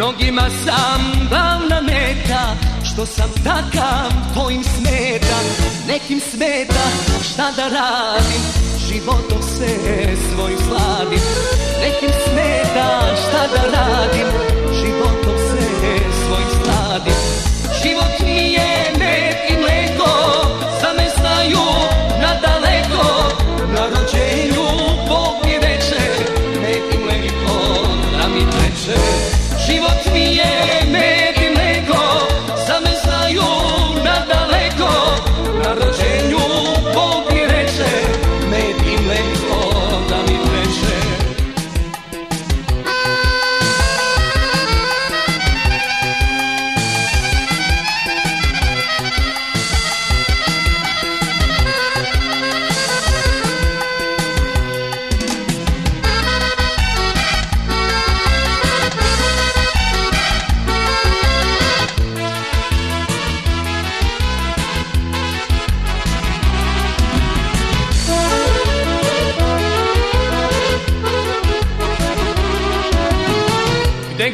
Mnogima sam glavna meta Što sam takav tvojim smeta. Nekim smeta šta da radim Životom se svojim sladim. Nekim Život mi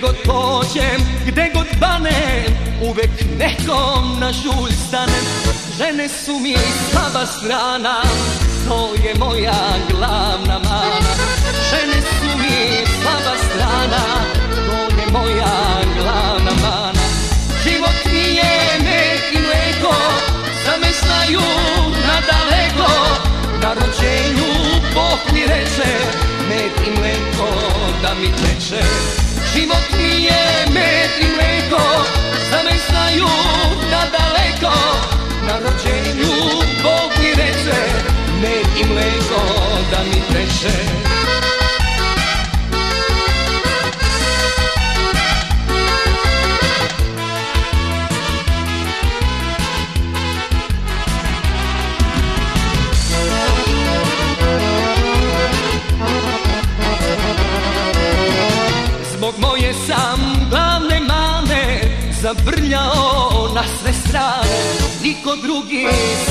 God pođem, gde god banem Uvek nekom na žulj stanem. Žene su mi slaba strana To je moja glavna mana. Žene su mi slaba strana To je moja glavna mana. Život mi je med i mleko Za me znaju nadaleko Na rođenju Bog mi reče Med i mleko da mi teče Život mi je moje sam glavne mane Zabrljao na sve strane. Niko drugi,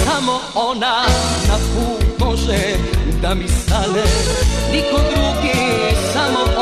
samo ona Na put može da mi stane. Niko drugi, samo